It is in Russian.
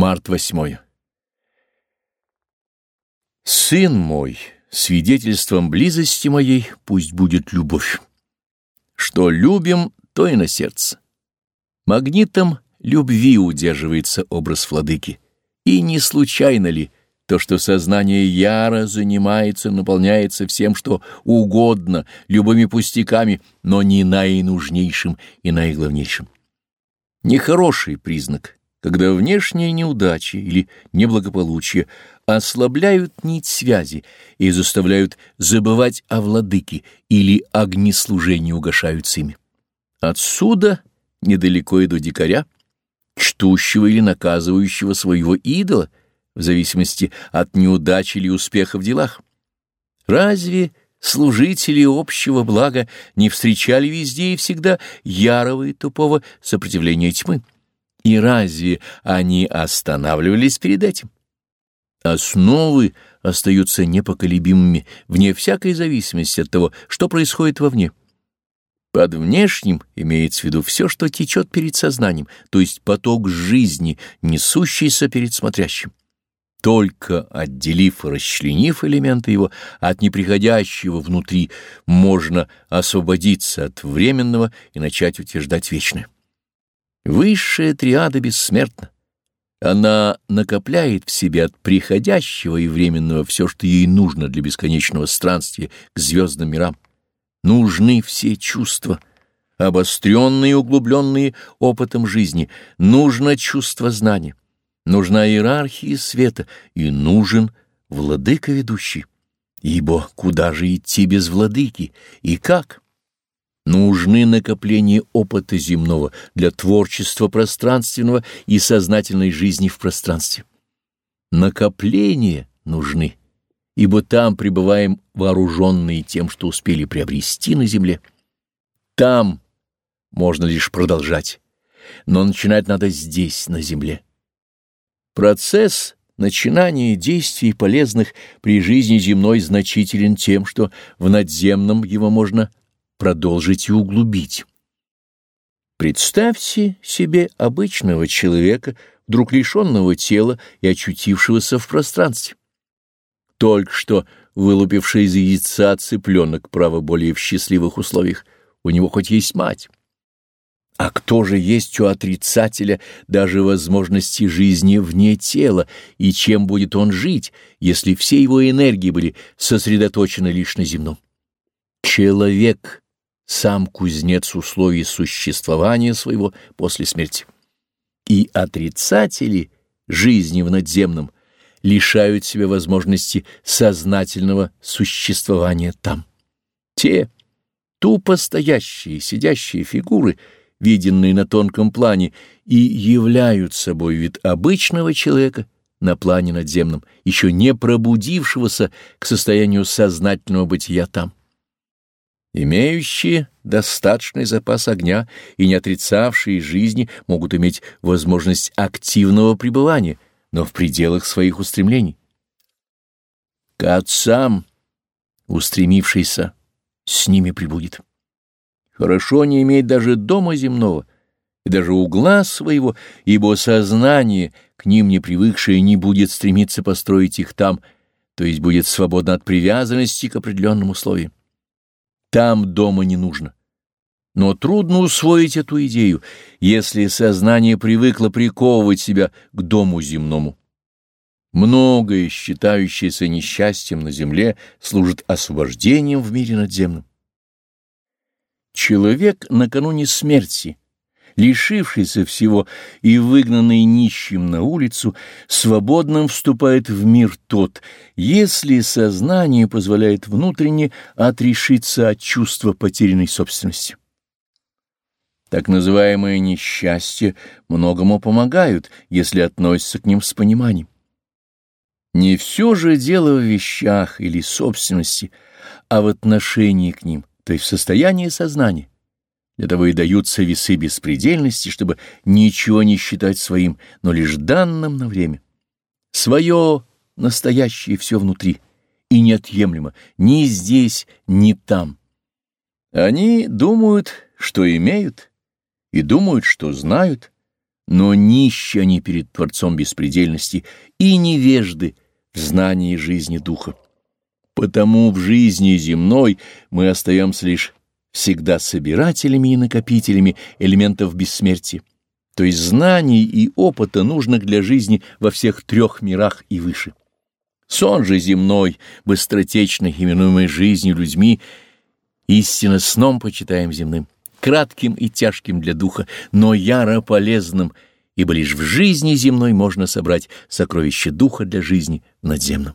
Март 8. Сын мой, свидетельством близости моей пусть будет любовь. Что любим, то и на сердце. Магнитом любви удерживается образ владыки. И не случайно ли то, что сознание яро занимается, наполняется всем, что угодно, любыми пустяками, но не наинужнейшим и наиглавнейшим? Нехороший признак — когда внешние неудачи или неблагополучие ослабляют нить связи и заставляют забывать о владыке или огнеслужении угошаются ими. Отсюда, недалеко и до дикаря, чтущего или наказывающего своего идола, в зависимости от неудачи или успеха в делах. Разве служители общего блага не встречали везде и всегда ярого и тупого сопротивления тьмы? И разве они останавливались перед этим? Основы остаются непоколебимыми, вне всякой зависимости от того, что происходит вовне. Под внешним имеется в виду все, что течет перед сознанием, то есть поток жизни, несущийся перед смотрящим. Только отделив и расчленив элементы его от неприходящего внутри, можно освободиться от временного и начать утверждать вечное. Высшая триада бессмертна. Она накопляет в себе от приходящего и временного все, что ей нужно для бесконечного странствия к звездным мирам. Нужны все чувства, обостренные и углубленные опытом жизни. Нужно чувство знания, нужна иерархия света и нужен владыка ведущий. Ибо куда же идти без владыки и как? Нужны накопления опыта земного для творчества пространственного и сознательной жизни в пространстве. Накопления нужны, ибо там пребываем вооруженные тем, что успели приобрести на земле. Там можно лишь продолжать, но начинать надо здесь, на земле. Процесс начинания действий полезных при жизни земной значителен тем, что в надземном его можно продолжить и углубить. Представьте себе обычного человека, вдруг лишенного тела и очутившегося в пространстве. Только что вылупивший из яйца цыпленок, право более в счастливых условиях, у него хоть есть мать. А кто же есть у отрицателя даже возможности жизни вне тела, и чем будет он жить, если все его энергии были сосредоточены лишь на земном? Человек сам кузнец условий существования своего после смерти. И отрицатели жизни в надземном лишают себя возможности сознательного существования там. Те тупо стоящие, сидящие фигуры, виденные на тонком плане, и являют собой вид обычного человека на плане надземном, еще не пробудившегося к состоянию сознательного бытия там имеющие достаточный запас огня и не отрицавшие жизни могут иметь возможность активного пребывания, но в пределах своих устремлений. К отцам, устремившийся, с ними прибудет. Хорошо не иметь даже дома земного и даже угла своего, ибо сознание, к ним не привыкшее, не будет стремиться построить их там, то есть будет свободно от привязанности к определенным условиям. Там дома не нужно. Но трудно усвоить эту идею, если сознание привыкло приковывать себя к дому земному. Многое, считающееся несчастьем на земле, служит освобождением в мире надземном. Человек накануне смерти — лишившийся всего и выгнанный нищим на улицу, свободным вступает в мир тот, если сознание позволяет внутренне отрешиться от чувства потерянной собственности. Так называемые несчастья многому помогают, если относятся к ним с пониманием. Не все же дело в вещах или собственности, а в отношении к ним, то есть в состоянии сознания. Для того и даются весы беспредельности, чтобы ничего не считать своим, но лишь данным на время. Свое настоящее все внутри и неотъемлемо, ни здесь, ни там. Они думают, что имеют, и думают, что знают, Но нищи они перед Творцом беспредельности и невежды в знании жизни Духа. Потому в жизни земной мы остаемся лишь всегда собирателями и накопителями элементов бессмертия, то есть знаний и опыта, нужных для жизни во всех трех мирах и выше. Сон же земной, быстротечный, именуемый жизнью людьми, истинно сном почитаем земным, кратким и тяжким для духа, но яро полезным, ибо лишь в жизни земной можно собрать сокровище духа для жизни в надземном.